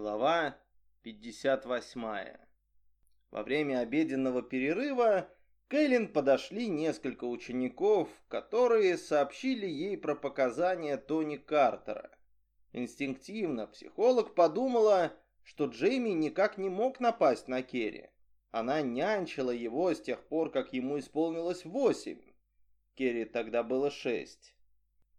Глава 58. Во время обеденного перерыва к Эллен подошли несколько учеников, которые сообщили ей про показания Тони Картера. Инстинктивно психолог подумала, что Джейми никак не мог напасть на Керри. Она нянчила его с тех пор, как ему исполнилось восемь. Керри тогда было шесть.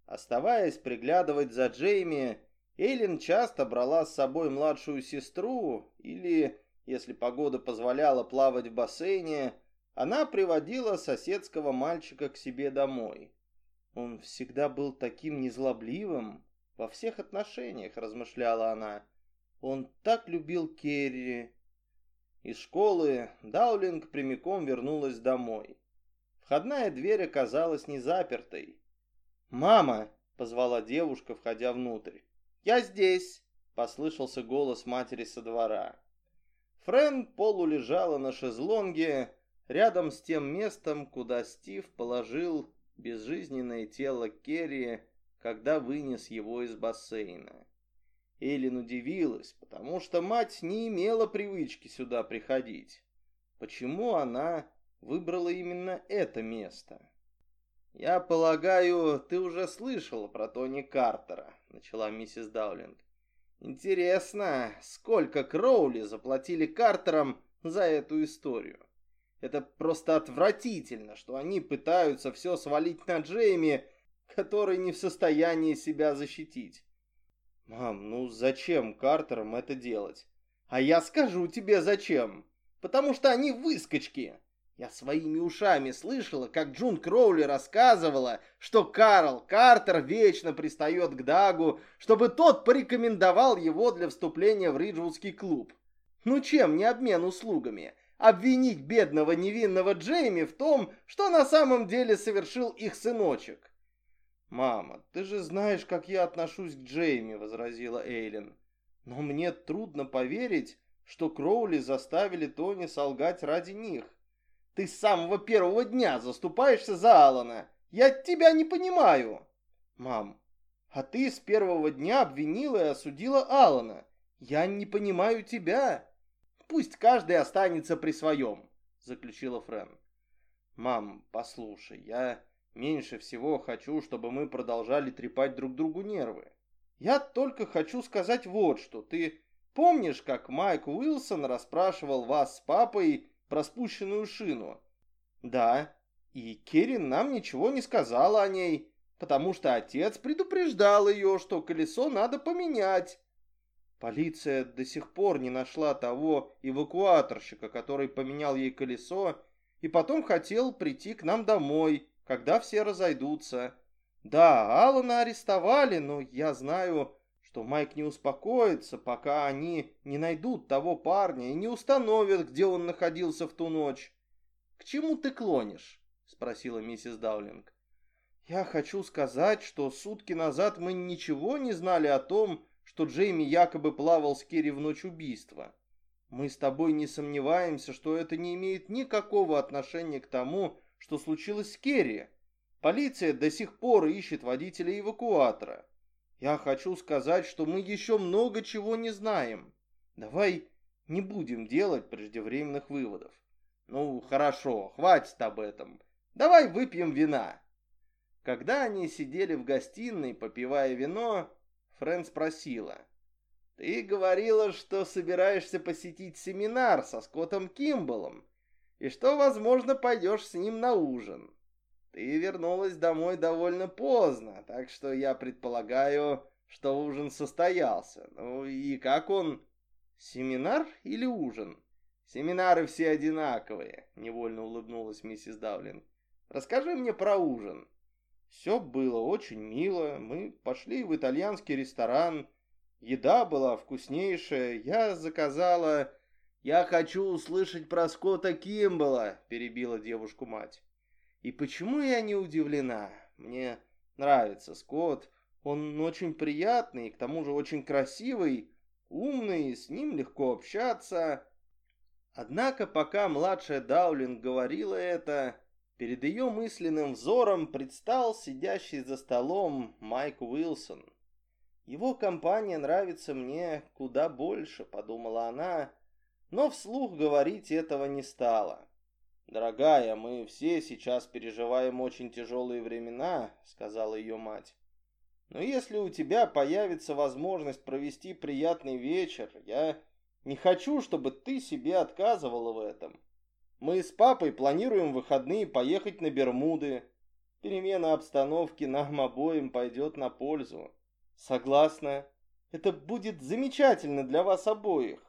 Оставаясь приглядывать за Джейми, Эйлин часто брала с собой младшую сестру или, если погода позволяла плавать в бассейне, она приводила соседского мальчика к себе домой. Он всегда был таким незлобливым во всех отношениях, размышляла она. Он так любил Керри. Из школы Даулинг прямиком вернулась домой. Входная дверь оказалась не запертой. «Мама!» — позвала девушка, входя внутрь. «Я здесь!» — послышался голос матери со двора. Френ полулежала на шезлонге рядом с тем местом, куда Стив положил безжизненное тело Керри, когда вынес его из бассейна. Эллен удивилась, потому что мать не имела привычки сюда приходить. Почему она выбрала именно это место? «Я полагаю, ты уже слышала про Тони Картера», — начала миссис Даулинг. «Интересно, сколько Кроули заплатили Картерам за эту историю? Это просто отвратительно, что они пытаются все свалить на Джейми, который не в состоянии себя защитить». «Мам, ну зачем Картерам это делать?» «А я скажу тебе зачем. Потому что они выскочки. Я своими ушами слышала, как Джун Кроули рассказывала, что Карл Картер вечно пристает к Дагу, чтобы тот порекомендовал его для вступления в Риджвудский клуб. Ну чем не обмен услугами? Обвинить бедного невинного Джейми в том, что на самом деле совершил их сыночек. «Мама, ты же знаешь, как я отношусь к Джейми», — возразила Эйлин. «Но мне трудно поверить, что Кроули заставили Тони солгать ради них. Ты с самого первого дня заступаешься за Алана. Я тебя не понимаю. Мам, а ты с первого дня обвинила и осудила Алана. Я не понимаю тебя. Пусть каждый останется при своем, заключила Френ. Мам, послушай, я меньше всего хочу, чтобы мы продолжали трепать друг другу нервы. Я только хочу сказать вот что. Ты помнишь, как Майк Уилсон расспрашивал вас с папой про спущенную шину. Да, и Керин нам ничего не сказала о ней, потому что отец предупреждал ее, что колесо надо поменять. Полиция до сих пор не нашла того эвакуаторщика, который поменял ей колесо, и потом хотел прийти к нам домой, когда все разойдутся. Да, Алана арестовали, но я знаю, что Майк не успокоится, пока они не найдут того парня и не установят, где он находился в ту ночь. «К чему ты клонишь?» — спросила миссис Даулинг. «Я хочу сказать, что сутки назад мы ничего не знали о том, что Джейми якобы плавал с Керри в ночь убийства. Мы с тобой не сомневаемся, что это не имеет никакого отношения к тому, что случилось с Керри. Полиция до сих пор ищет водителя эвакуатора. Я хочу сказать, что мы еще много чего не знаем. Давай не будем делать преждевременных выводов. Ну, хорошо, хватит об этом. Давай выпьем вина. Когда они сидели в гостиной, попивая вино, Фрэн спросила. Ты говорила, что собираешься посетить семинар со Скоттом Кимбалом и что, возможно, пойдешь с ним на ужин. Ты вернулась домой довольно поздно, так что я предполагаю, что ужин состоялся. Ну и как он? Семинар или ужин? Семинары все одинаковые, невольно улыбнулась миссис Даулин. Расскажи мне про ужин. Все было очень мило. Мы пошли в итальянский ресторан. Еда была вкуснейшая. Я заказала... «Я хочу услышать про Скотта Кимбала», — перебила девушку мать. И почему я не удивлена? Мне нравится Скотт. Он очень приятный, к тому же очень красивый, умный, с ним легко общаться. Однако, пока младшая Даулин говорила это, перед ее мысленным взором предстал сидящий за столом Майк Уилсон. Его компания нравится мне куда больше, подумала она, но вслух говорить этого не стала. «Дорогая, мы все сейчас переживаем очень тяжелые времена», — сказала ее мать. «Но если у тебя появится возможность провести приятный вечер, я не хочу, чтобы ты себе отказывала в этом. Мы с папой планируем в выходные поехать на Бермуды. Перемена обстановки нам обоим пойдет на пользу. Согласна? Это будет замечательно для вас обоих.